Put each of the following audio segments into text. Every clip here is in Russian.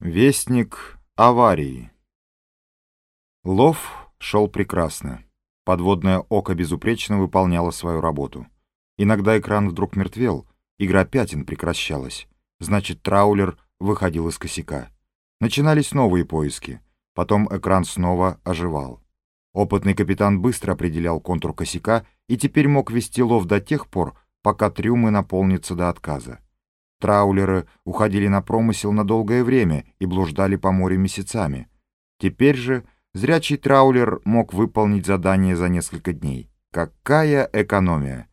Вестник аварии. Лов шел прекрасно. Подводное око безупречно выполняло свою работу. Иногда экран вдруг мертвел, игра пятен прекращалась. Значит, траулер выходил из косяка. Начинались новые поиски. Потом экран снова оживал. Опытный капитан быстро определял контур косяка и теперь мог вести лов до тех пор, пока трюмы наполнятся до отказа. Траулеры уходили на промысел на долгое время и блуждали по морю месяцами. Теперь же зрячий траулер мог выполнить задание за несколько дней. Какая экономия!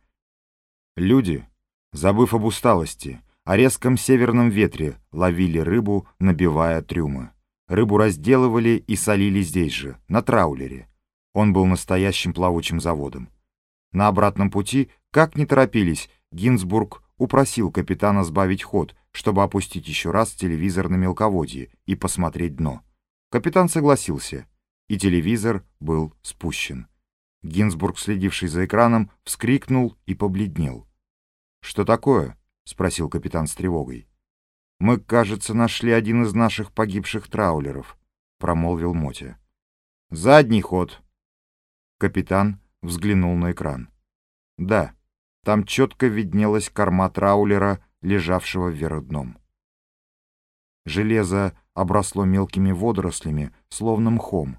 Люди, забыв об усталости, о резком северном ветре, ловили рыбу, набивая трюмы. Рыбу разделывали и солили здесь же, на траулере. Он был настоящим плавучим заводом. На обратном пути, как не торопились, Гинзбург упросил капитана сбавить ход, чтобы опустить еще раз телевизор на мелководье и посмотреть дно. Капитан согласился, и телевизор был спущен. Гинзбург, следивший за экраном, вскрикнул и побледнел. «Что такое?» — спросил капитан с тревогой. «Мы, кажется, нашли один из наших погибших траулеров», — промолвил Мотя. «Задний ход». Капитан взглянул на экран. «Да». Там четко виднелась корма траулера, лежавшего вверх дном. Железо обросло мелкими водорослями, словно мхом.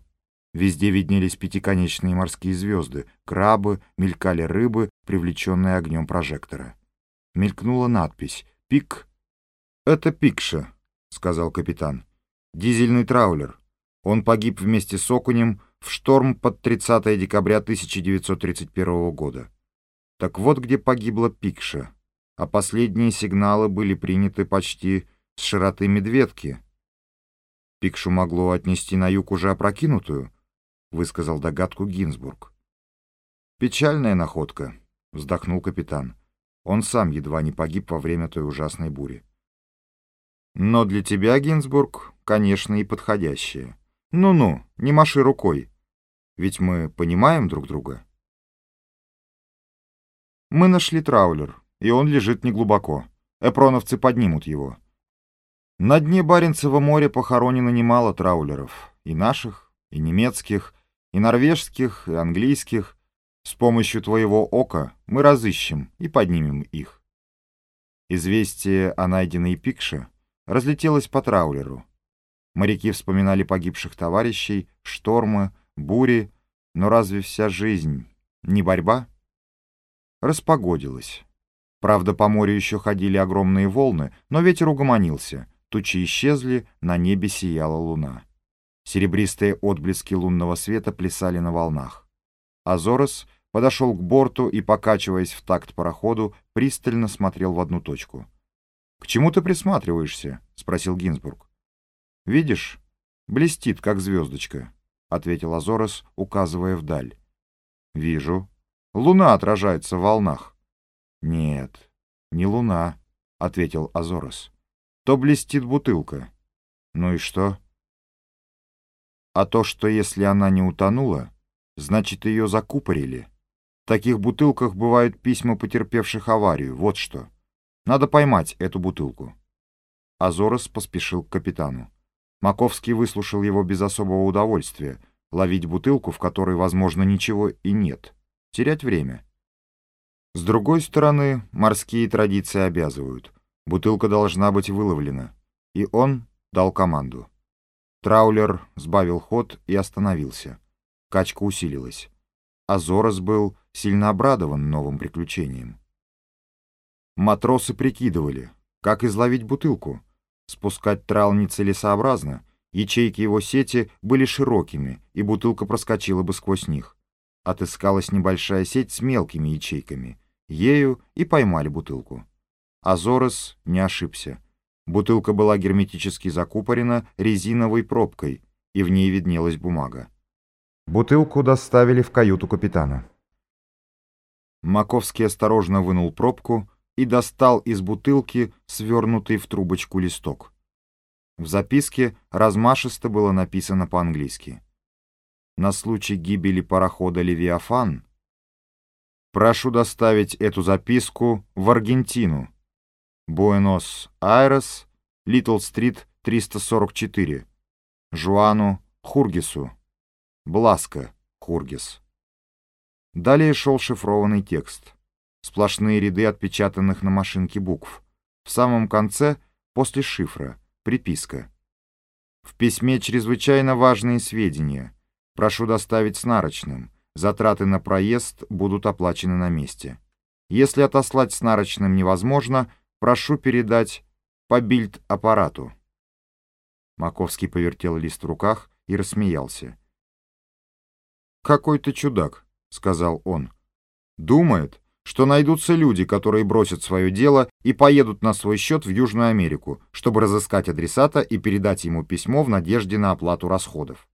Везде виднелись пятиконечные морские звезды, крабы, мелькали рыбы, привлеченные огнем прожектора. Мелькнула надпись «Пик». «Это Пикша», — сказал капитан. «Дизельный траулер. Он погиб вместе с Окунем в шторм под 30 декабря 1931 года. Так вот где погибла Пикша, а последние сигналы были приняты почти с широты Медведки. Пикшу могло отнести на юг уже опрокинутую, высказал догадку Гинзбург. Печальная находка, вздохнул капитан. Он сам едва не погиб во время той ужасной бури. Но для тебя, Гинзбург, конечно, и подходящее. Ну-ну, не маши рукой. Ведь мы понимаем друг друга. Мы нашли траулер, и он лежит неглубоко. Эпроновцы поднимут его. На дне Баренцева моря похоронено немало траулеров. И наших, и немецких, и норвежских, и английских. С помощью твоего ока мы разыщем и поднимем их. Известие о найденной пикше разлетелось по траулеру. Моряки вспоминали погибших товарищей, штормы, бури, но разве вся жизнь не борьба? Распогодилось. Правда, по морю еще ходили огромные волны, но ветер угомонился, тучи исчезли, на небе сияла луна. Серебристые отблески лунного света плясали на волнах. Азорос подошел к борту и, покачиваясь в такт пароходу, пристально смотрел в одну точку. «К чему ты присматриваешься?» — спросил Гинзбург. «Видишь, блестит, как звездочка», — ответил Азорос, указывая вдаль. «Вижу», Луна отражается в волнах. Нет, не луна, ответил Азорос. То блестит бутылка. Ну и что? А то, что если она не утонула, значит ее закупорили. В таких бутылках бывают письма потерпевших аварию, вот что. Надо поймать эту бутылку. Азорос поспешил к капитану. Маковский выслушал его без особого удовольствия. Ловить бутылку, в которой, возможно, ничего и нет терять время. С другой стороны, морские традиции обязывают. Бутылка должна быть выловлена. И он дал команду. Траулер сбавил ход и остановился. Качка усилилась. Азорос был сильно обрадован новым приключением. Матросы прикидывали, как изловить бутылку. Спускать трал нецелесообразно, ячейки его сети были широкими, и бутылка проскочила бы сквозь них отыскалась небольшая сеть с мелкими ячейками. Ею и поймали бутылку. Азорос не ошибся. Бутылка была герметически закупорена резиновой пробкой, и в ней виднелась бумага. Бутылку доставили в каюту капитана. Маковский осторожно вынул пробку и достал из бутылки свернутый в трубочку листок. В записке размашисто было написано по-английски на случай гибели парохода «Левиафан», прошу доставить эту записку в Аргентину. Буэнос-Айрес, Литл-стрит, 344. Жуану Хургису. Бласко Хургис. Далее шел шифрованный текст. Сплошные ряды отпечатанных на машинке букв. В самом конце, после шифра, приписка. В письме чрезвычайно важные сведения. Прошу доставить с. Затраты на проезд будут оплачены на месте. Если отослать с невозможно, прошу передать по бильд-аппарату. Маковский повертел лист в руках и рассмеялся. «Какой ты чудак», — сказал он. «Думает, что найдутся люди, которые бросят свое дело и поедут на свой счет в Южную Америку, чтобы разыскать адресата и передать ему письмо в надежде на оплату расходов.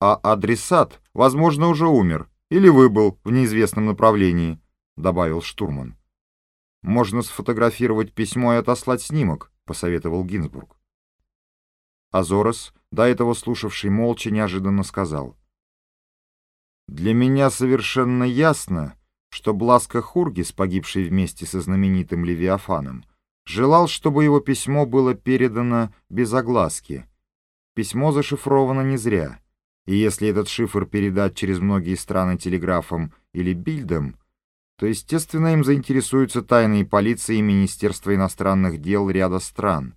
А адресат, возможно, уже умер или выбыл в неизвестном направлении, добавил штурман. Можно сфотографировать письмо и отослать снимок, посоветовал Гинзбург. Азорос, до этого слушавший молча, неожиданно сказал. Для меня совершенно ясно, что Бласка Хургис, погибший вместе со знаменитым Левиафаном, желал, чтобы его письмо было передано без огласки. Письмо зашифровано не зря, и если этот шифр передать через многие страны телеграфом или бильдом, то, естественно, им заинтересуются тайные полиции и Министерство иностранных дел ряда стран.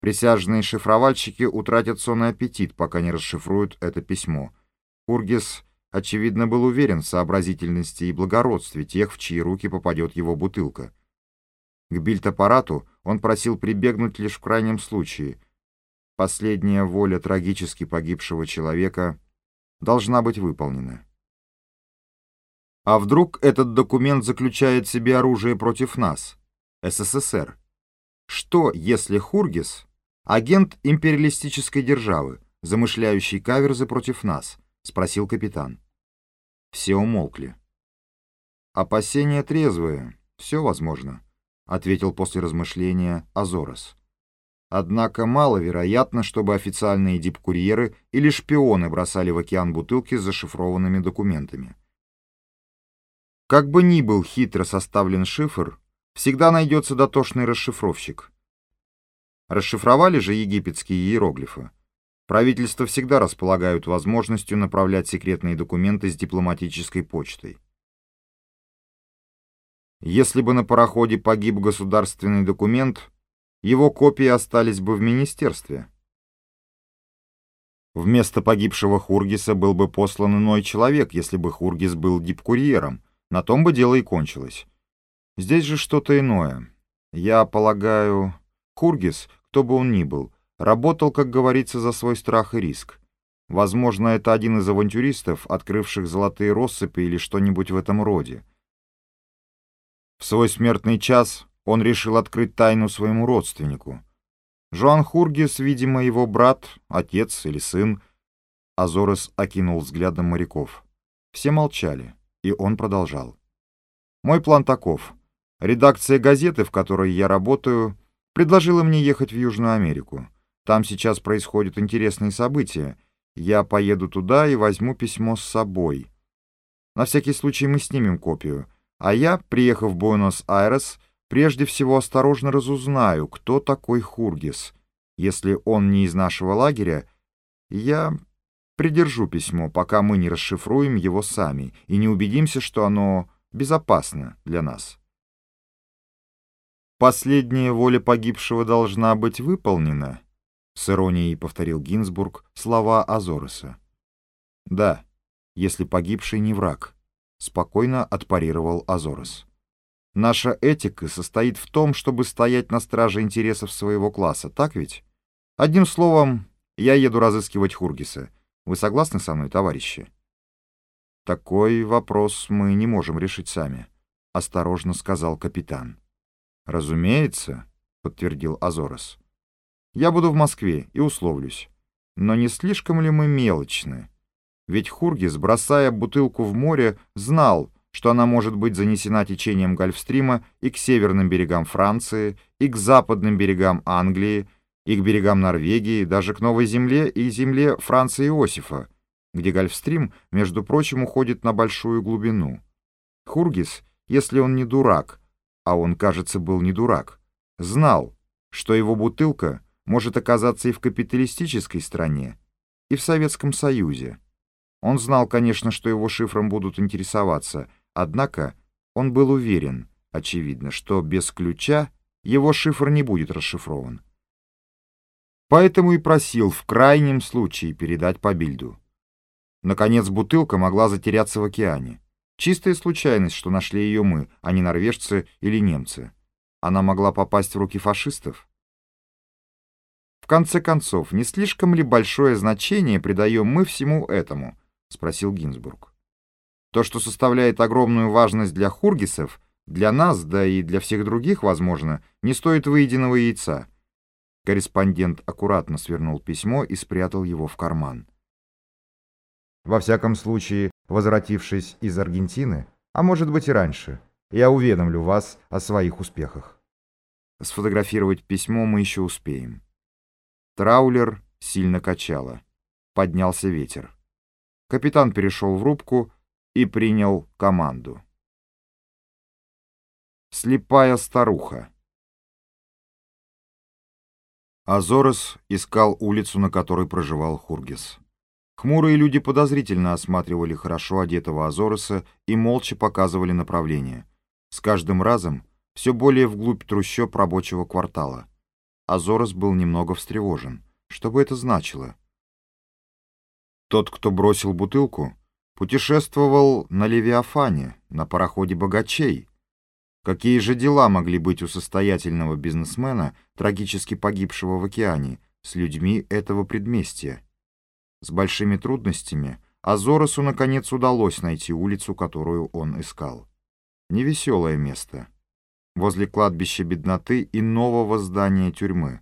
Присяжные шифровальщики утратят сонный аппетит, пока не расшифруют это письмо. Хургис очевидно, был уверен в сообразительности и благородстве тех, в чьи руки попадет его бутылка. К бильд-аппарату он просил прибегнуть лишь в крайнем случае. Последняя воля трагически погибшего человека должна быть выполнена. А вдруг этот документ заключает в себе оружие против нас, СССР? Что, если Хургис — агент империалистической державы, замышляющий каверзы против нас? — спросил капитан. Все умолкли. «Опасения трезвые, все возможно», — ответил после размышления Азорос. Однако маловероятно, чтобы официальные дипкурьеры или шпионы бросали в океан бутылки с зашифрованными документами. Как бы ни был хитро составлен шифр, всегда найдется дотошный расшифровщик. Расшифровали же египетские иероглифы. Правительства всегда располагают возможностью направлять секретные документы с дипломатической почтой. Если бы на пароходе погиб государственный документ, его копии остались бы в министерстве. Вместо погибшего Хургиса был бы послан иной человек, если бы Хургис был дипкурьером. На том бы дело и кончилось. Здесь же что-то иное. Я полагаю, Хургис, кто бы он ни был, Работал, как говорится, за свой страх и риск. Возможно, это один из авантюристов, открывших золотые россыпи или что-нибудь в этом роде. В свой смертный час он решил открыть тайну своему родственнику. Жоан Хургис, видимо, его брат, отец или сын. Азорес окинул взглядом моряков. Все молчали, и он продолжал. «Мой план таков. Редакция газеты, в которой я работаю, предложила мне ехать в Южную Америку. Там сейчас происходят интересные события. Я поеду туда и возьму письмо с собой. На всякий случай мы снимем копию. А я, приехав в Буэнос-Айрес, прежде всего осторожно разузнаю, кто такой Хургис. Если он не из нашего лагеря, я придержу письмо, пока мы не расшифруем его сами и не убедимся, что оно безопасно для нас. Последняя воля погибшего должна быть выполнена, с иронией повторил Гинзбург слова Азореса. «Да, если погибший не враг», — спокойно отпарировал Азорес. «Наша этика состоит в том, чтобы стоять на страже интересов своего класса, так ведь? Одним словом, я еду разыскивать Хургиса. Вы согласны со мной, товарищи?» «Такой вопрос мы не можем решить сами», — осторожно сказал капитан. «Разумеется», — подтвердил Азорес. Я буду в Москве и условлюсь. Но не слишком ли мы мелочны? Ведь Хургис, бросая бутылку в море, знал, что она может быть занесена течением Гольфстрима и к северным берегам Франции, и к западным берегам Англии, и к берегам Норвегии, даже к Новой Земле и земле Франции Иосифа, где Гольфстрим, между прочим, уходит на большую глубину. Хургис, если он не дурак, а он, кажется, был не дурак, знал, что его бутылка может оказаться и в капиталистической стране, и в Советском Союзе. Он знал, конечно, что его шифром будут интересоваться, однако он был уверен, очевидно, что без ключа его шифр не будет расшифрован. Поэтому и просил в крайнем случае передать по бильду. Наконец, бутылка могла затеряться в океане. Чистая случайность, что нашли ее мы, а не норвежцы или немцы. Она могла попасть в руки фашистов. В конце концов, не слишком ли большое значение придаем мы всему этому? Спросил Гинзбург. То, что составляет огромную важность для хургисов, для нас, да и для всех других, возможно, не стоит выеденного яйца. Корреспондент аккуратно свернул письмо и спрятал его в карман. Во всяком случае, возвратившись из Аргентины, а может быть и раньше, я уведомлю вас о своих успехах. Сфотографировать письмо мы еще успеем. Траулер сильно качало. Поднялся ветер. Капитан перешел в рубку и принял команду. Слепая старуха. Азорос искал улицу, на которой проживал Хургис. Хмурые люди подозрительно осматривали хорошо одетого Азороса и молча показывали направление. С каждым разом все более вглубь трущоб рабочего квартала. Азорос был немного встревожен. Что бы это значило? Тот, кто бросил бутылку, путешествовал на Левиафане, на пароходе богачей. Какие же дела могли быть у состоятельного бизнесмена, трагически погибшего в океане, с людьми этого предместья? С большими трудностями Азоросу наконец удалось найти улицу, которую он искал. Невеселое место. Возле кладбища бедноты и нового здания тюрьмы.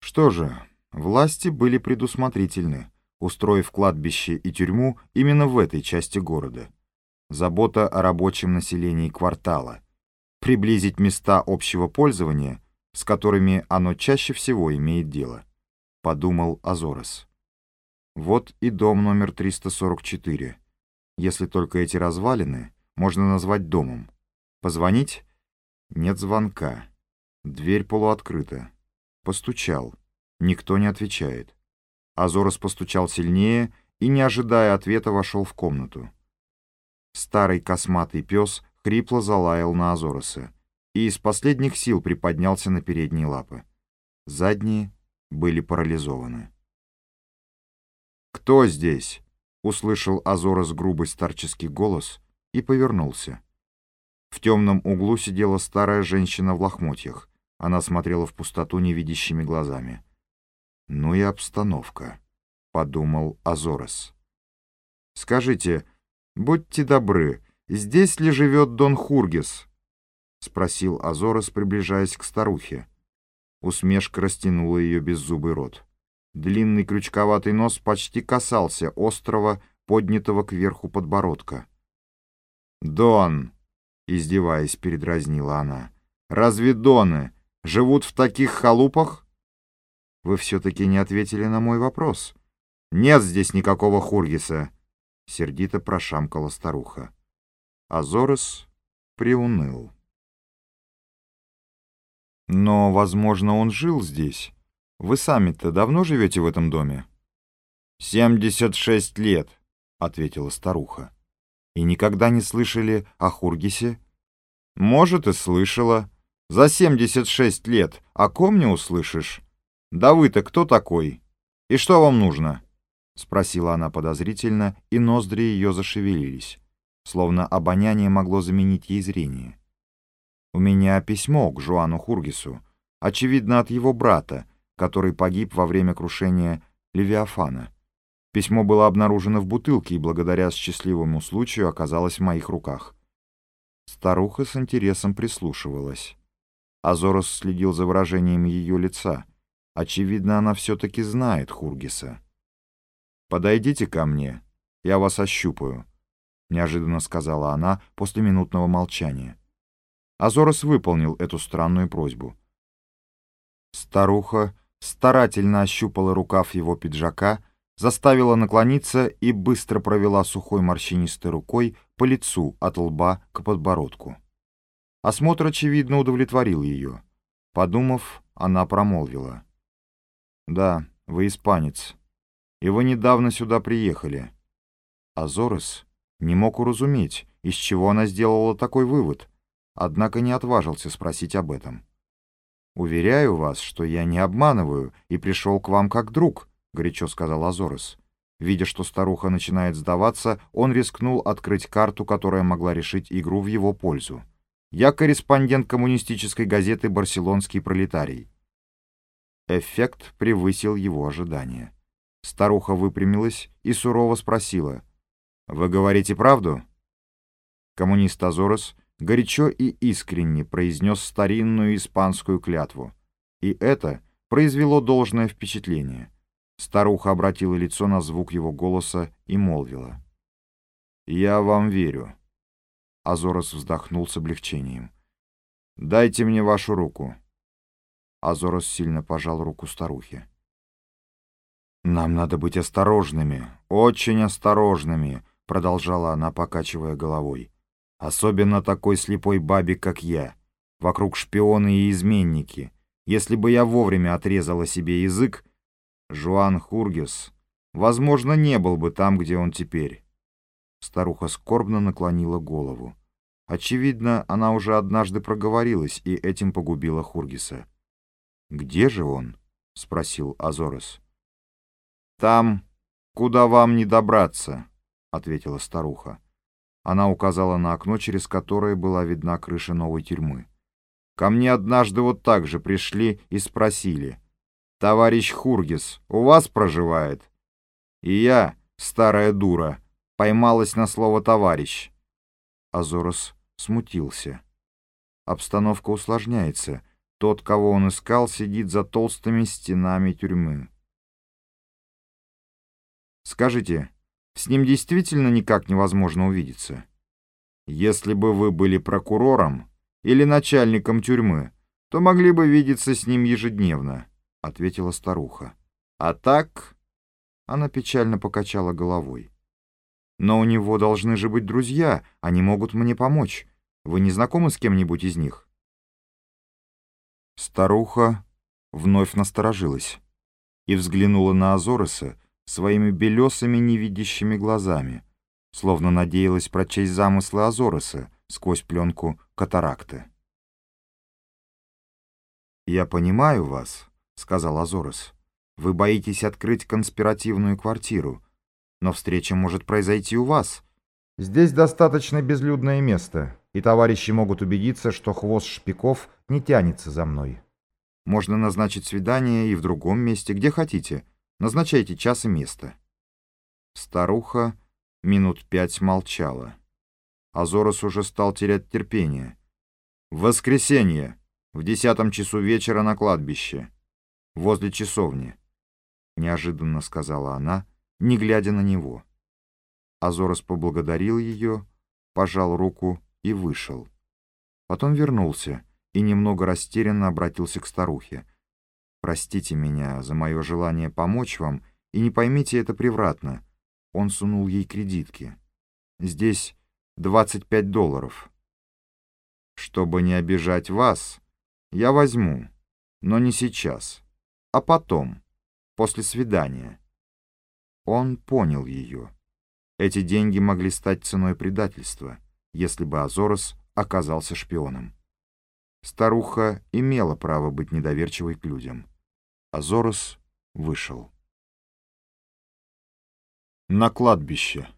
Что же, власти были предусмотрительны, устроив кладбище и тюрьму именно в этой части города. Забота о рабочем населении квартала. Приблизить места общего пользования, с которыми оно чаще всего имеет дело, подумал Азорос. Вот и дом номер 344. Если только эти развалины можно назвать домом. Позвонить? Нет звонка. Дверь полуоткрыта. Постучал. Никто не отвечает. Азорос постучал сильнее и, не ожидая ответа, вошел в комнату. Старый косматый пес хрипло залаял на Азороса и из последних сил приподнялся на передние лапы. Задние были парализованы. «Кто здесь?» — услышал Азорос грубый старческий голос и повернулся. В темном углу сидела старая женщина в лохмотьях. Она смотрела в пустоту невидящими глазами. «Ну и обстановка», — подумал Азорос. «Скажите, будьте добры, здесь ли живет Дон Хургис?» — спросил Азорос, приближаясь к старухе. Усмешка растянула ее беззубый рот. Длинный крючковатый нос почти касался острого, поднятого кверху подбородка. «Дон!» — издеваясь, передразнила она. «Разве доны живут в таких халупах?» «Вы все-таки не ответили на мой вопрос». «Нет здесь никакого Хургиса!» — сердито прошамкала старуха. Азорес приуныл. «Но, возможно, он жил здесь». Вы сами-то давно живете в этом доме? «Семьдесят шесть лет», — ответила старуха. «И никогда не слышали о Хургисе?» «Может, и слышала. За семьдесят шесть лет. О ком не услышишь? Да вы-то кто такой? И что вам нужно?» — спросила она подозрительно, и ноздри ее зашевелились, словно обоняние могло заменить ей зрение. «У меня письмо к Жуану Хургису, очевидно, от его брата, который погиб во время крушения Левиафана. Письмо было обнаружено в бутылке и благодаря счастливому случаю оказалось в моих руках. Старуха с интересом прислушивалась. Азорос следил за выражением ее лица. Очевидно, она все-таки знает Хургиса. «Подойдите ко мне, я вас ощупаю», — неожиданно сказала она после минутного молчания. Азорос выполнил эту странную просьбу. Старуха старательно ощупала рукав его пиджака, заставила наклониться и быстро провела сухой морщинистой рукой по лицу от лба к подбородку. Осмотр, очевидно, удовлетворил ее. Подумав, она промолвила. «Да, вы испанец. И вы недавно сюда приехали». Азорес не мог уразуметь, из чего она сделала такой вывод, однако не отважился спросить об этом. «Уверяю вас, что я не обманываю и пришел к вам как друг», — горячо сказал Азорес. Видя, что старуха начинает сдаваться, он рискнул открыть карту, которая могла решить игру в его пользу. «Я корреспондент коммунистической газеты «Барселонский пролетарий». Эффект превысил его ожидания. Старуха выпрямилась и сурово спросила. «Вы говорите правду?» Коммунист Азорес горячо и искренне произнес старинную испанскую клятву. И это произвело должное впечатление. Старуха обратила лицо на звук его голоса и молвила. «Я вам верю». Азорос вздохнул с облегчением. «Дайте мне вашу руку». Азорос сильно пожал руку старухи. «Нам надо быть осторожными, очень осторожными», — продолжала она, покачивая головой. «Особенно такой слепой бабе, как я. Вокруг шпионы и изменники. Если бы я вовремя отрезала себе язык, Жуан Хургес, возможно, не был бы там, где он теперь. Старуха скорбно наклонила голову. Очевидно, она уже однажды проговорилась и этим погубила Хургиса. «Где же он?» — спросил Азорес. «Там, куда вам не добраться», — ответила старуха. Она указала на окно, через которое была видна крыша новой тюрьмы. «Ко мне однажды вот так же пришли и спросили — Товарищ Хургис у вас проживает? И я, старая дура, поймалась на слово «товарищ». Азорос смутился. Обстановка усложняется. Тот, кого он искал, сидит за толстыми стенами тюрьмы. Скажите, с ним действительно никак невозможно увидеться? Если бы вы были прокурором или начальником тюрьмы, то могли бы видеться с ним ежедневно ответила старуха. А так... Она печально покачала головой. Но у него должны же быть друзья, они могут мне помочь. Вы не знакомы с кем-нибудь из них? Старуха вновь насторожилась и взглянула на Азореса своими белесыми невидящими глазами, словно надеялась прочесть замыслы Азореса сквозь пленку катаракты. «Я понимаю вас», — сказал Азорес. «Вы боитесь открыть конспиративную квартиру, но встреча может произойти у вас. Здесь достаточно безлюдное место, и товарищи могут убедиться, что хвост шпиков не тянется за мной. Можно назначить свидание и в другом месте, где хотите. Назначайте час и место». Старуха минут пять молчала. Азорос уже стал терять терпение. «В воскресенье, в десятом часу вечера на кладбище» возле часовни», — неожиданно сказала она, не глядя на него. Азорос поблагодарил ее, пожал руку и вышел. Потом вернулся и немного растерянно обратился к старухе. «Простите меня за мое желание помочь вам, и не поймите это превратно». Он сунул ей кредитки. «Здесь 25 долларов». «Чтобы не обижать вас, я возьму, но не сейчас» а потом, после свидания. Он понял ее. Эти деньги могли стать ценой предательства, если бы Азорос оказался шпионом. Старуха имела право быть недоверчивой к людям. Азорос вышел. На кладбище.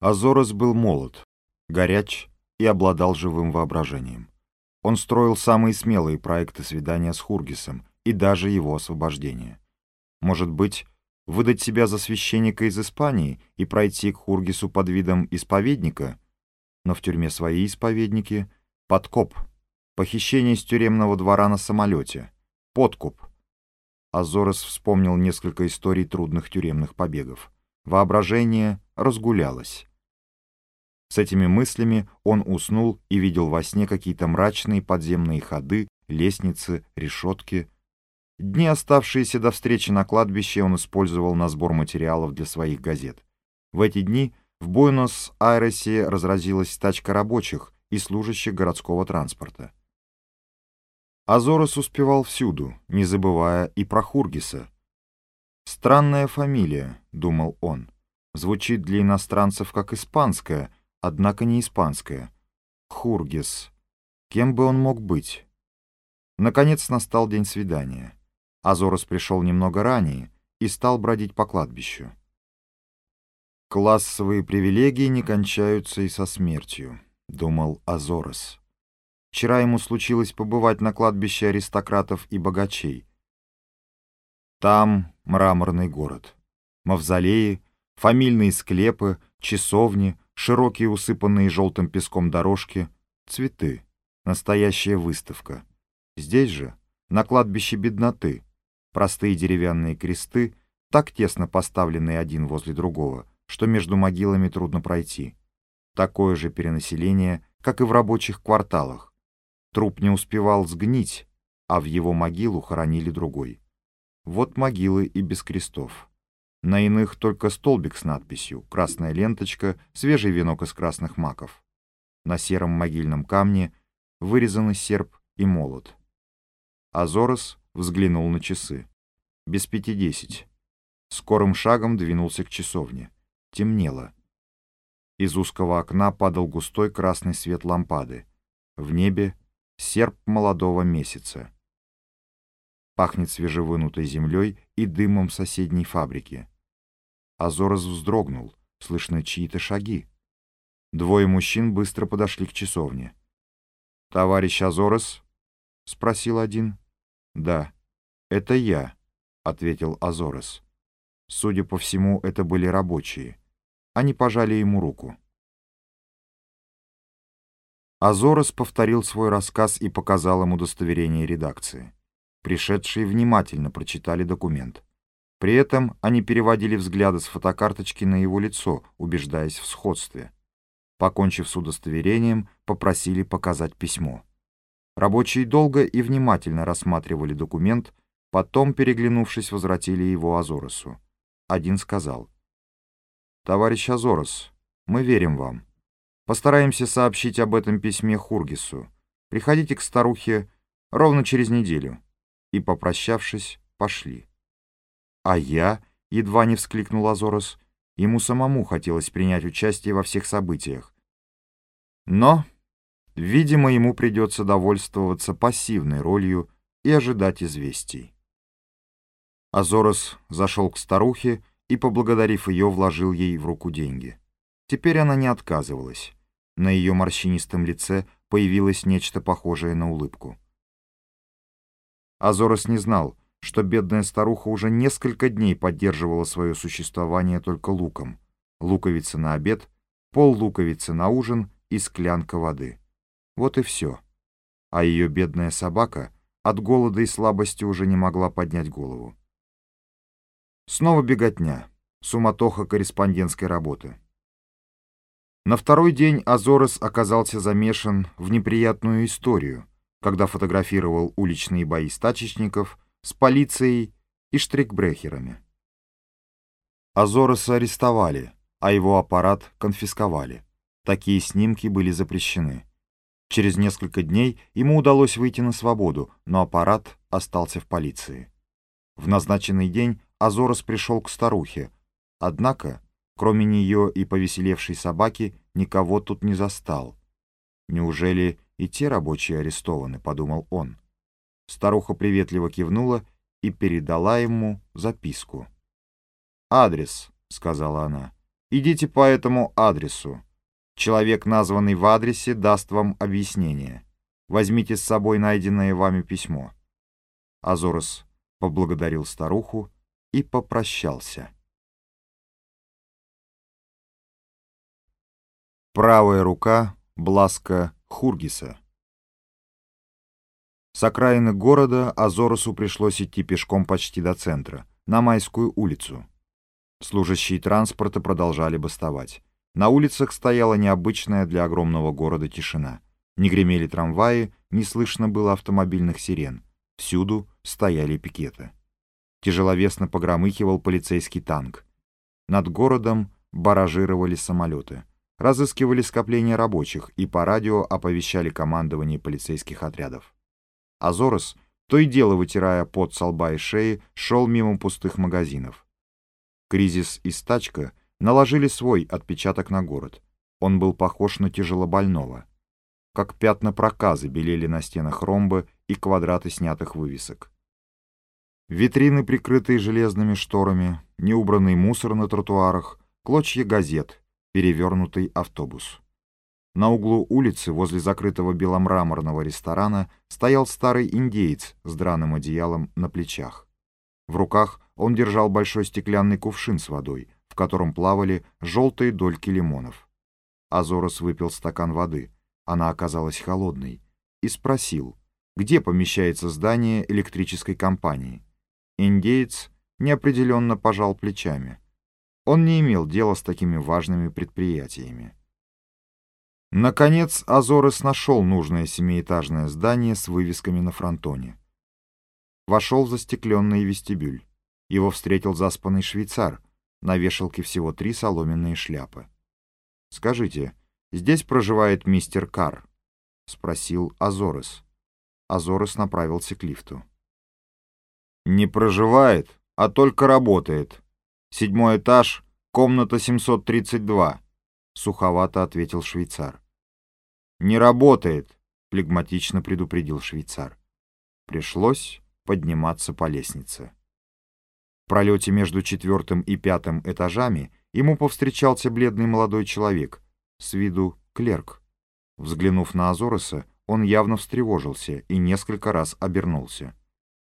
Азорос был молод, горяч и обладал живым воображением. Он строил самые смелые проекты свидания с Хургисом и даже его освобождения. Может быть, выдать себя за священника из Испании и пройти к Хургису под видом исповедника? Но в тюрьме свои исповедники. Подкоп. Похищение из тюремного двора на самолете. Подкуп. Азорес вспомнил несколько историй трудных тюремных побегов. Воображение разгулялось. С этими мыслями он уснул и видел во сне какие-то мрачные подземные ходы, лестницы, решетки. Дни, оставшиеся до встречи на кладбище, он использовал на сбор материалов для своих газет. В эти дни в Буэнос-Айресе разразилась стачка рабочих, и служащих городского транспорта. Азорос успевал всюду, не забывая и про Хургиса. «Странная фамилия», — думал он. «Звучит для иностранцев как испанская, однако не испанская. Хургис. Кем бы он мог быть?» Наконец настал день свидания. Азорос пришел немного ранее и стал бродить по кладбищу. «Классовые привилегии не кончаются и со смертью», — думал Азорос. Вчера ему случилось побывать на кладбище аристократов и богачей. Там мраморный город. Мавзолеи, фамильные склепы, часовни, широкие усыпанные желтым песком дорожки, цветы. Настоящая выставка. Здесь же, на кладбище бедноты, простые деревянные кресты, так тесно поставленные один возле другого, что между могилами трудно пройти. Такое же перенаселение, как и в рабочих кварталах. Труп не успевал сгнить, а в его могилу хоронили другой. Вот могилы и без крестов. На иных только столбик с надписью, красная ленточка, свежий венок из красных маков. На сером могильном камне вырезаны серп и молот. Азорос взглянул на часы. Без пяти десять. Скорым шагом двинулся к часовне. Темнело. Из узкого окна падал густой красный свет лампады. В небе серп молодого месяца. Пахнет свежевынутой землей и дымом соседней фабрики. Азорос вздрогнул, слышны чьи-то шаги. Двое мужчин быстро подошли к часовне. «Товарищ Азорос?» — спросил один. «Да, это я», — ответил Азорос. Судя по всему, это были рабочие. Они пожали ему руку. Азорос повторил свой рассказ и показал им удостоверение редакции. Пришедшие внимательно прочитали документ. При этом они переводили взгляды с фотокарточки на его лицо, убеждаясь в сходстве. Покончив с удостоверением, попросили показать письмо. Рабочие долго и внимательно рассматривали документ, потом, переглянувшись, возвратили его Азоросу. Один сказал, «Товарищ Азорос, мы верим вам. Постараемся сообщить об этом письме Хургису. Приходите к старухе ровно через неделю». И, попрощавшись, пошли. «А я?» — едва не вскликнул Азорос. Ему самому хотелось принять участие во всех событиях. Но, видимо, ему придется довольствоваться пассивной ролью и ожидать известий. Азорос зашел к старухе и, поблагодарив ее, вложил ей в руку деньги. Теперь она не отказывалась. На ее морщинистом лице появилось нечто похожее на улыбку. Азорос не знал, что бедная старуха уже несколько дней поддерживала свое существование только луком. Луковица на обед, пол луковицы на ужин и склянка воды. Вот и все. А ее бедная собака от голода и слабости уже не могла поднять голову. Снова беготня, суматоха корреспондентской работы. На второй день Азорес оказался замешан в неприятную историю, когда фотографировал уличные бои стачечников с полицией и штрикбрехерами. Азореса арестовали, а его аппарат конфисковали. Такие снимки были запрещены. Через несколько дней ему удалось выйти на свободу, но аппарат остался в полиции. В назначенный день Азорос пришел к старухе, однако Кроме нее и повеселевшей собаки, никого тут не застал. «Неужели и те рабочие арестованы?» — подумал он. Старуха приветливо кивнула и передала ему записку. «Адрес», — сказала она. «Идите по этому адресу. Человек, названный в адресе, даст вам объяснение. Возьмите с собой найденное вами письмо». Азорос поблагодарил старуху и попрощался. Правая рука Бласка Хургиса. С окраины города Азоросу пришлось идти пешком почти до центра, на Майскую улицу. Служащие транспорта продолжали бастовать. На улицах стояла необычная для огромного города тишина. Не гремели трамваи, не слышно было автомобильных сирен. Всюду стояли пикеты. Тяжеловесно погромыхивал полицейский танк. Над городом баражировали самолеты. разыскивали скопления рабочих и по радио оповещали командование полицейских отрядов. Азорос, то и дело вытирая пот со лба и шеи, шел мимо пустых магазинов. Кризис и стачка наложили свой отпечаток на город. Он был похож на тяжелобольного. Как пятна проказы белели на стенах ромбы и квадраты снятых вывесок. Витрины, прикрытые железными шторами, неубранный мусор на тротуарах, клочья газет, перевернутый автобус. На углу улицы, возле закрытого беломраморного ресторана, стоял старый индеец с драным одеялом на плечах. В руках он держал большой стеклянный кувшин с водой, котором плавали желтые дольки лимонов. Азорос выпил стакан воды, она оказалась холодной, и спросил, где помещается здание электрической компании. Индеец неопределенно пожал плечами. Он не имел дела с такими важными предприятиями. Наконец Азорес нашел нужное семиэтажное здание с вывесками на фронтоне. Вошел в застекленный вестибюль. Его встретил заспанный швейцар. На вешалке всего три соломенные шляпы. «Скажите, здесь проживает мистер Карр?» — спросил Азорес. Азорес направился к лифту. «Не проживает, а только работает. Седьмой этаж, комната 732», — суховато ответил швейцар. «Не работает», — флегматично предупредил швейцар. Пришлось подниматься по лестнице. Пролете между четвертым и пятым этажами ему повстречался бледный молодой человек, с виду клерк. Взглянув на Азороса, он явно встревожился и несколько раз обернулся.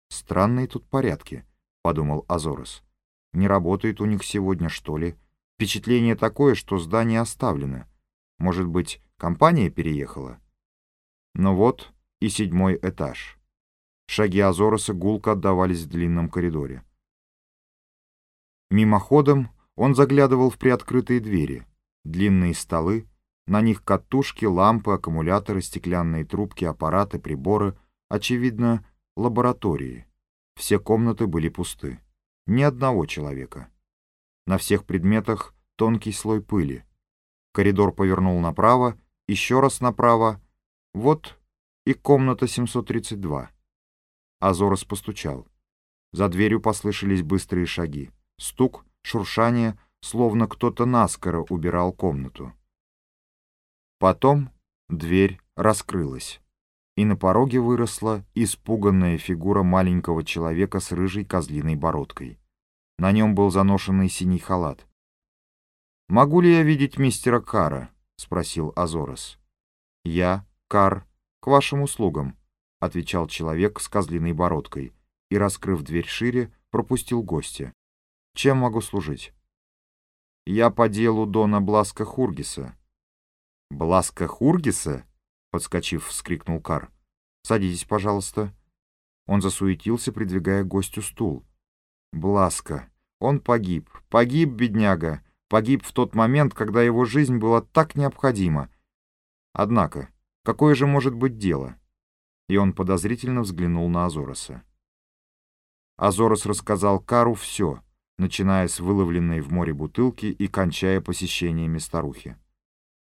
«Странные тут порядки», — подумал Азорос. «Не работает у них сегодня, что ли? Впечатление такое, что здание оставлено. Может быть, компания переехала?» Но вот и седьмой этаж. Шаги Азороса гулко отдавались в длинном коридоре. Мимоходом он заглядывал в приоткрытые двери, длинные столы, на них катушки, лампы, аккумуляторы, стеклянные трубки, аппараты, приборы, очевидно, лаборатории. Все комнаты были пусты. Ни одного человека. На всех предметах тонкий слой пыли. Коридор повернул направо, еще раз направо. Вот и комната 732. Азорос постучал. За дверью послышались быстрые шаги. Стук, шуршание, словно кто-то наскоро убирал комнату. Потом дверь раскрылась и на пороге выросла испуганная фигура маленького человека с рыжей козлиной бородкой. На нем был заношенный синий халат. «Могу ли я видеть мистера Кара?» — спросил Азорос. «Я, Кар, к вашим услугам», — отвечал человек с козлиной бородкой и, раскрыв дверь шире, пропустил гостя. «Чем могу служить?» «Я по делу Дона Бласка Хургиса». «Бласка Хургиса?» Подскочив, вскрикнул Кар. «Садитесь, пожалуйста». Он засуетился, придвигая гостю стул. «Бласка. Он погиб. Погиб, бедняга. Погиб в тот момент, когда его жизнь была так необходима. Однако, какое же может быть дело?» И он подозрительно взглянул на Азороса. Азорос рассказал Кару все, начиная с выловленной в море бутылки и кончая посещениями старухи.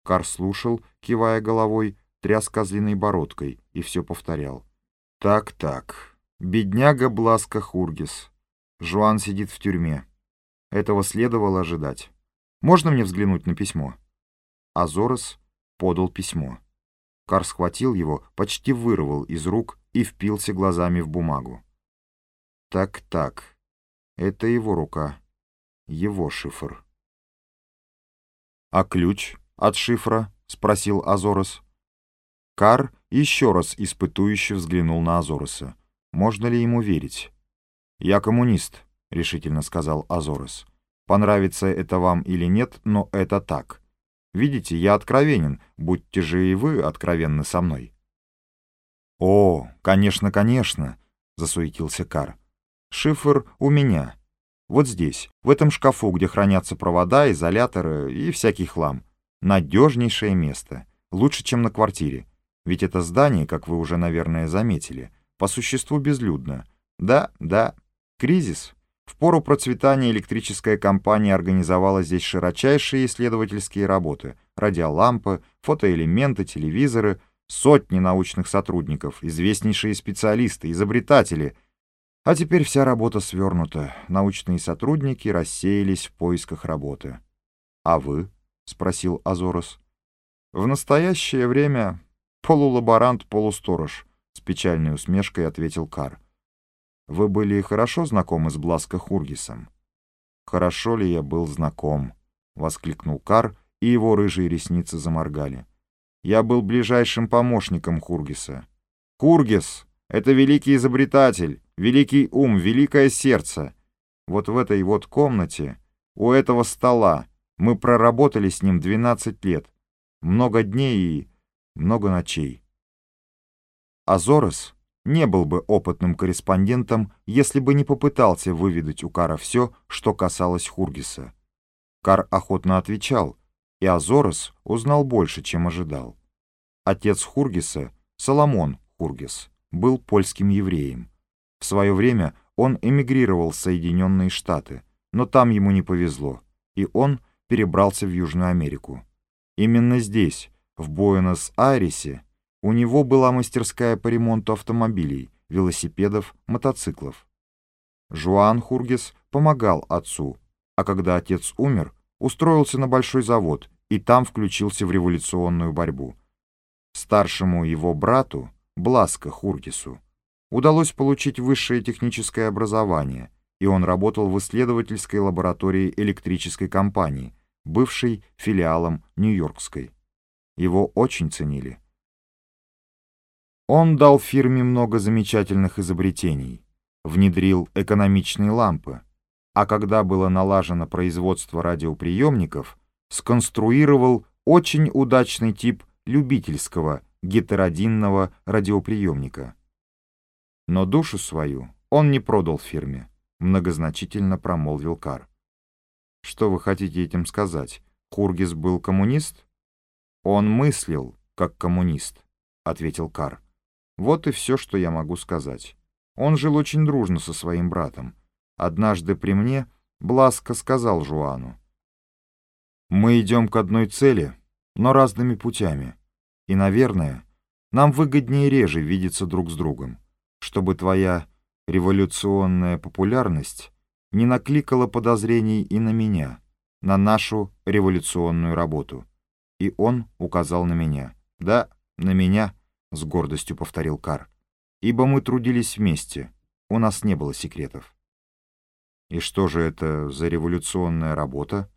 Кар слушал, кивая головой, тряс козлиной бородкой и все повторял. «Так-так, бедняга Бласка Хургис. Жуан сидит в тюрьме. Этого следовало ожидать. Можно мне взглянуть на письмо?» Азорос подал письмо. Кар схватил его, почти вырвал из рук и впился глазами в бумагу. «Так-так, это его рука, его шифр». «А ключ от шифра?» — спросил Азорос. Кар еще раз испытующе взглянул на Азороса. Можно ли ему верить? «Я коммунист», — решительно сказал Азорос. «Понравится это вам или нет, но это так. Видите, я откровенен, будьте же и вы откровенны со мной». «О, конечно, конечно», — засуетился Кар. «Шифр у меня. Вот здесь, в этом шкафу, где хранятся провода, изоляторы и всякий хлам. Надежнейшее место. Лучше, чем на квартире. Ведь это здание, как вы уже, наверное, заметили, по существу безлюдно. Да, да, кризис. В пору процветания электрическая компания организовала здесь широчайшие исследовательские работы, радиолампы, фотоэлементы, телевизоры, сотни научных сотрудников, известнейшие специалисты, изобретатели. А теперь вся работа свернута, научные сотрудники рассеялись в поисках работы. «А вы?» — спросил Азорос. «В настоящее время полулаборант-полусторож», — с печальной усмешкой ответил Кар. Вы были хорошо знакомы с Бласко Хургисом? Хорошо ли я был знаком? Воскликнул Кар, и его рыжие ресницы заморгали. Я был ближайшим помощником Хургиса. Хургис — это великий изобретатель, великий ум, великое сердце. Вот в этой вот комнате, у этого стола, мы проработали с ним 12 лет. Много дней и много ночей. Азорос не был бы опытным корреспондентом, если бы не попытался выведать у Кара все, что касалось Хургиса. Кар охотно отвечал, и Азорос узнал больше, чем ожидал. Отец Хургиса, Соломон Хургис, был польским евреем. В свое время он эмигрировал в Соединенные Штаты, но там ему не повезло, и он перебрался в Южную Америку. Именно здесь, в Буэнос-Айресе, у него была мастерская по ремонту автомобилей, велосипедов, мотоциклов. Жуан Хургис помогал отцу, а когда отец умер, устроился на большой завод и там включился в революционную борьбу. Старшему его брату, Бласко Хургису, удалось получить высшее техническое образование, и он работал в исследовательской лаборатории электрической компании, бывшей филиалом Нью-Йоркской. Его очень ценили. Он дал фирме много замечательных изобретений, внедрил экономичные лампы, а когда было налажено производство радиоприемников, сконструировал очень удачный тип любительского гетеродинного радиоприемника. Но душу свою он не продал фирме, многозначительно промолвил Кар. Что вы хотите этим сказать? Кургис был коммунист? Он мыслил, как коммунист, ответил Кар. Вот и все, что я могу сказать. Он жил очень дружно со своим братом. Однажды при мне Бласко сказал Жуану. «Мы идем к одной цели, но разными путями. И, наверное, нам выгоднее реже видеться друг с другом, чтобы твоя революционная популярность не накликала подозрений и на меня, на нашу революционную работу». И он указал на меня. «Да, на меня» — с гордостью повторил Кар. «Ибо мы трудились вместе, у нас не было секретов». «И что же это за революционная работа?»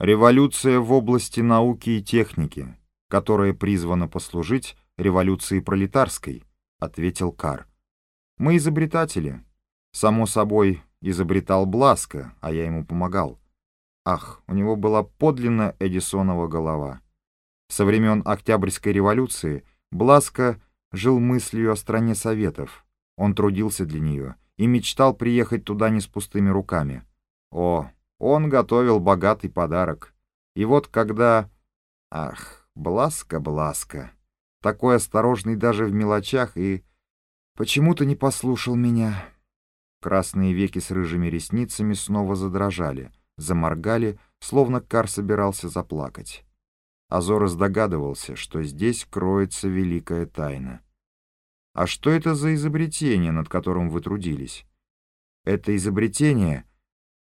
«Революция в области науки и техники, которая призвана послужить революции пролетарской», — ответил Кар. «Мы изобретатели. Само собой, изобретал Бласко, а я ему помогал. Ах, у него была подлинно Эдисонова голова». Со времен Октябрьской революции Бласко жил мыслью о стране Советов. Он трудился для нее и мечтал приехать туда не с пустыми руками. О, он готовил богатый подарок. И вот когда... Ах, Бласко, Бласко. Такой осторожный даже в мелочах и... Почему-то не послушал меня. Красные веки с рыжими ресницами снова задрожали, заморгали, словно Кар собирался заплакать. Азорос догадывался, что здесь кроется великая тайна. «А что это за изобретение, над которым вы трудились?» «Это изобретение...»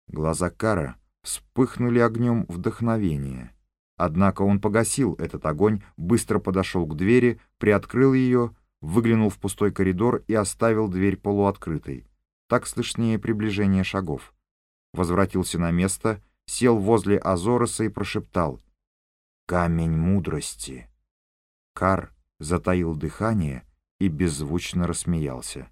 Глаза Кара вспыхнули огнем вдохновения. Однако он погасил этот огонь, быстро подошел к двери, приоткрыл ее, выглянул в пустой коридор и оставил дверь полуоткрытой. Так слышнее приближение шагов. Возвратился на место, сел возле Азороса и прошептал — камень мудрости. Кар затаил дыхание и беззвучно рассмеялся.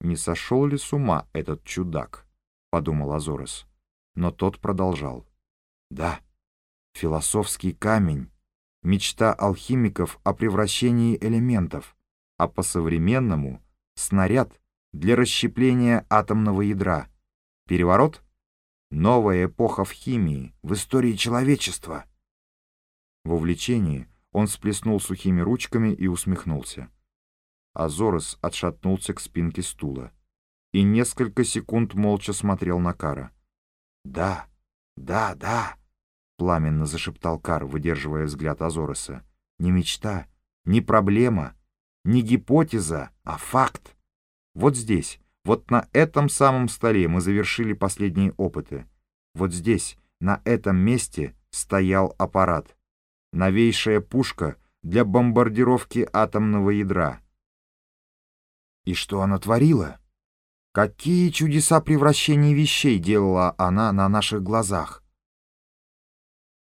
«Не сошел ли с ума этот чудак?» — подумал Азорес. Но тот продолжал. «Да, философский камень, мечта алхимиков о превращении элементов, а по-современному — снаряд для расщепления атомного ядра. Переворот? Новая эпоха в химии, в истории человечества». В увлечении он сплеснул сухими ручками и усмехнулся. Азорес отшатнулся к спинке стула. и несколько секунд молча смотрел на Кара. «Да, да, да!» — пламенно зашептал Кар, выдерживая взгляд Азороса. «Не мечта, не проблема, не гипотеза, а факт. Вот здесь, вот на этом самом столе мы завершили последние опыты. Вот здесь, на этом месте, стоял аппарат. Новейшая пушка для бомбардировки атомного ядра. И что она творила? Какие чудеса превращения вещей делала она на наших глазах?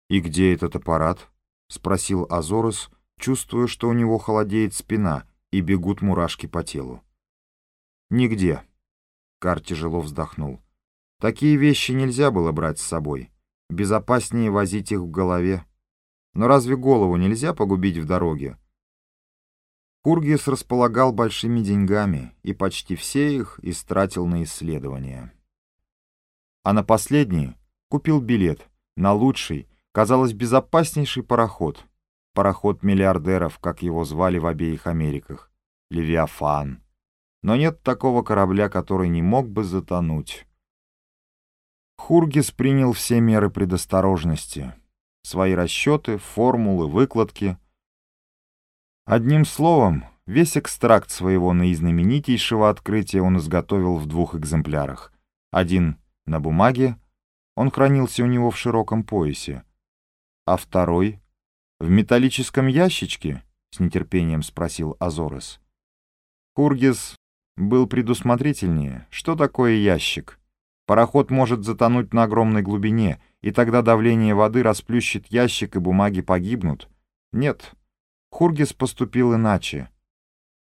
«И где этот аппарат?» — спросил Азорос, чувствуя, что у него холодеет спина и бегут мурашки по телу. «Нигде». Кар тяжело вздохнул. «Такие вещи нельзя было брать с собой. Безопаснее возить их в голове. Но разве голову нельзя погубить в дороге? Кургис располагал большими деньгами, и почти все их истратил на исследования. А на последний купил билет на лучший, казалось, безопаснейший пароход. Пароход миллиардеров, как его звали в обеих Америках. Левиафан. Но нет такого корабля, который не мог бы затонуть. Хургис принял все меры предосторожности. Свои расчеты, формулы, выкладки. Одним словом, весь экстракт своего наизнаменитейшего открытия он изготовил в двух экземплярах. Один на бумаге, он хранился у него в широком поясе, а второй — в металлическом ящичке, — с нетерпением спросил Азорес. Хургис был предусмотрительнее. Что такое ящик? Пароход может затонуть на огромной глубине, и тогда давление воды расплющит ящик, и бумаги погибнут. Нет, Хургис поступил иначе.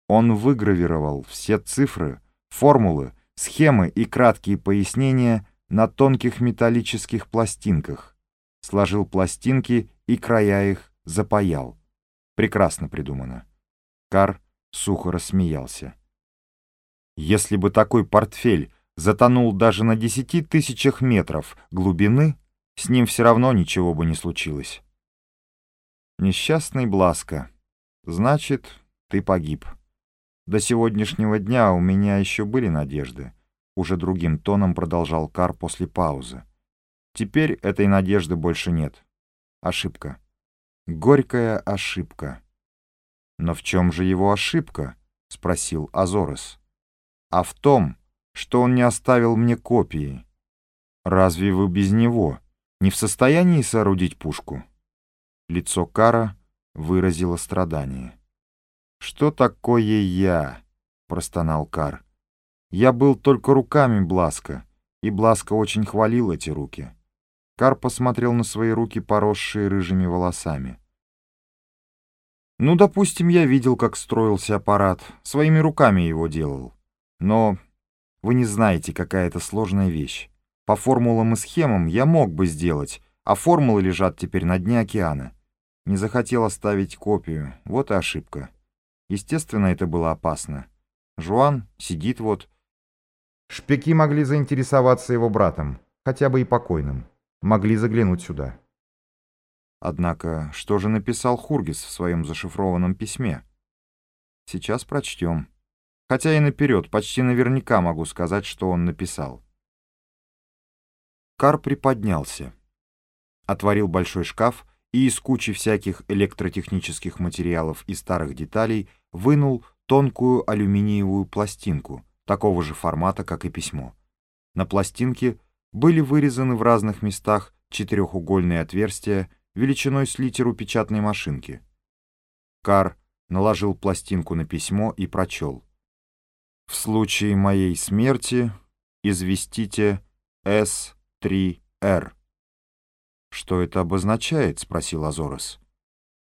Он выгравировал все цифры, формулы, схемы и краткие пояснения на тонких металлических пластинках, сложил пластинки и края их запаял. Прекрасно придумано. Кар сухо рассмеялся. Если бы такой портфель затонул даже на десяти тысячах метров глубины, с ним все равно ничего бы не случилось. Несчастный Бласка. Значит, ты погиб. До сегодняшнего дня у меня еще были надежды. Уже другим тоном продолжал Кар после паузы. Теперь этой надежды больше нет. Ошибка. Горькая ошибка. Но в чем же его ошибка? — спросил Азорес. А в том, что он не оставил мне копии. Разве вы без него не в состоянии соорудить пушку?» Лицо Кара выразило страдание. «Что такое я?» — простонал Кар. «Я был только руками Бласка, и Бласка очень хвалил эти руки». Кар посмотрел на свои руки, поросшие рыжими волосами. «Ну, допустим, я видел, как строился аппарат, своими руками его делал. Но вы не знаете, какая это сложная вещь. По формулам и схемам я мог бы сделать, а формулы лежат теперь на дне океана. Не захотел оставить копию, вот и ошибка. Естественно, это было опасно. Жуан сидит вот. Шпики могли заинтересоваться его братом, хотя бы и покойным. Могли заглянуть сюда. Однако, что же написал Хургис в своем зашифрованном письме? Сейчас прочтем хотя и наперед, почти наверняка могу сказать, что он написал. Кар приподнялся, отворил большой шкаф и из кучи всяких электротехнических материалов и старых деталей вынул тонкую алюминиевую пластинку, такого же формата, как и письмо. На пластинке были вырезаны в разных местах четырехугольные отверстия величиной с литеру печатной машинки. Кар наложил пластинку на письмо и прочел. В случае моей смерти известите С-3Р. «Что это обозначает?» — спросил Азорос.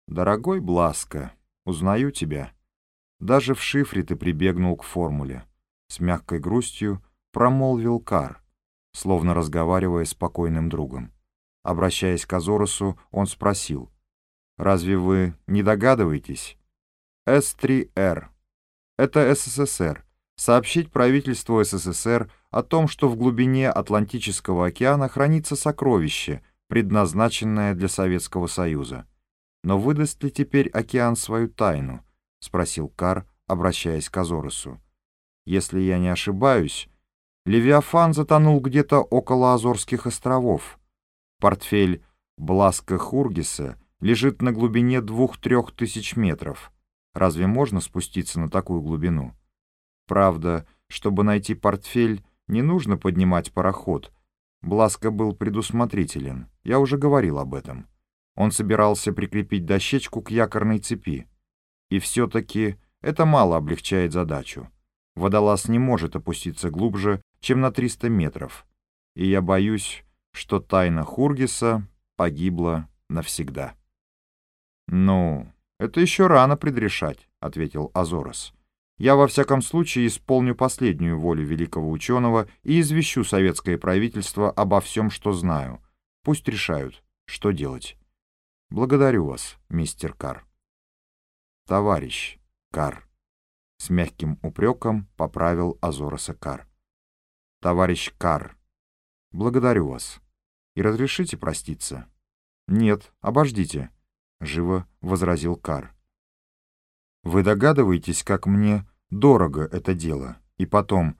«Дорогой Бласка, узнаю тебя. Даже в шифре ты прибегнул к формуле». С мягкой грустью промолвил Кар, словно разговаривая с покойным другом. Обращаясь к Азоросу, он спросил. «Разве вы не догадываетесь?» С-3Р. Это СССР сообщить правительству СССР о том, что в глубине Атлантического океана хранится сокровище, предназначенное для Советского Союза. Но выдаст ли теперь океан свою тайну? — спросил Кар, обращаясь к Азоросу. Если я не ошибаюсь, Левиафан затонул где-то около Азорских островов. Портфель Бласка Хургиса лежит на глубине двух-трех тысяч метров. Разве можно спуститься на такую глубину? Правда, чтобы найти портфель, не нужно поднимать пароход. Бласка был предусмотрителен, я уже говорил об этом. Он собирался прикрепить дощечку к якорной цепи. И все-таки это мало облегчает задачу. Водолаз не может опуститься глубже, чем на 300 метров. И я боюсь, что тайна Хургиса погибла навсегда. «Ну, это еще рано предрешать», — ответил Азорос. «Я во всяком случае исполню последнюю волю великого ученого и извещу советское правительство обо всем, что знаю. Пусть решают, что делать. Благодарю вас, мистер Кар. «Товарищ Кар», — с мягким упреком поправил Азороса Кар. «Товарищ Кар, благодарю вас. И разрешите проститься?» «Нет, обождите», — живо возразил Кар. «Вы догадываетесь, как мне дорого это дело? И потом,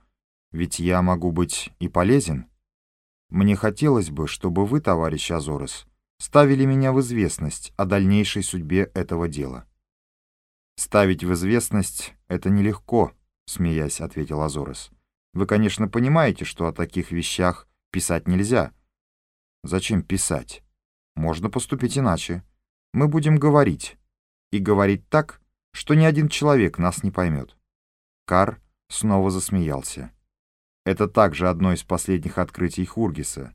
ведь я могу быть и полезен? Мне хотелось бы, чтобы вы, товарищ Азорос, ставили меня в известность о дальнейшей судьбе этого дела». «Ставить в известность — это нелегко», — смеясь ответил Азорос. «Вы, конечно, понимаете, что о таких вещах писать нельзя». «Зачем писать? Можно поступить иначе. Мы будем говорить. И говорить так, что ни один человек нас не поймет». Кар снова засмеялся. Это также одно из последних открытий Хургиса.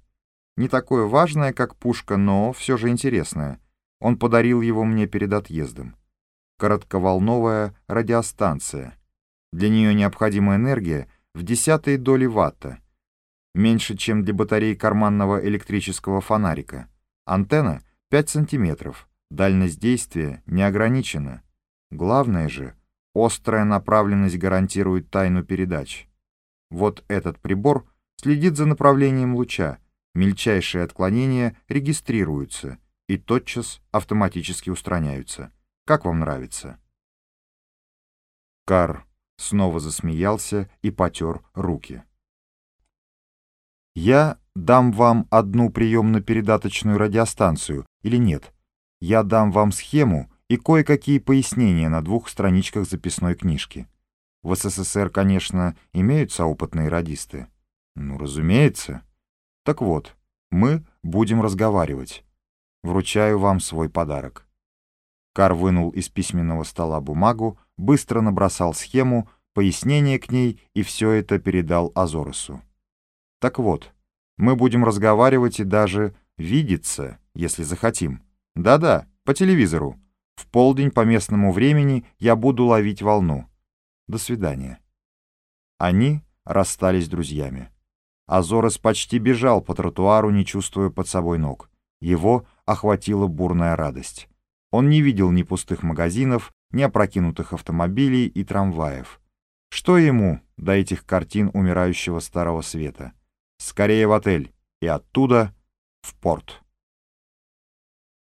Не такое важное, как пушка, но все же интересное. Он подарил его мне перед отъездом коротковолновая радиостанция. Для нее необходима энергия в десятые доли ватта, меньше, чем для батареи карманного электрического фонарика. Антенна 5 сантиметров, дальность действия не ограничена. Главное же, острая направленность гарантирует тайну передач. Вот этот прибор следит за направлением луча, мельчайшие отклонения регистрируются и тотчас автоматически устраняются. Как вам нравится?» Кар снова засмеялся и потер руки. «Я дам вам одну приемно-передаточную радиостанцию или нет? Я дам вам схему и кое-какие пояснения на двух страничках записной книжки. В СССР, конечно, имеются опытные радисты. Ну, разумеется. Так вот, мы будем разговаривать. Вручаю вам свой подарок. Кар вынул из письменного стола бумагу, быстро набросал схему, пояснение к ней и все это передал Азоросу. «Так вот, мы будем разговаривать и даже видеться, если захотим. Да-да, по телевизору. В полдень по местному времени я буду ловить волну. До свидания». Они расстались друзьями. Азорос почти бежал по тротуару, не чувствуя под собой ног. Его охватила бурная радость. Он не видел ни пустых магазинов, ни опрокинутых автомобилей и трамваев. Что ему до этих картин умирающего Старого Света? Скорее в отель и оттуда в порт.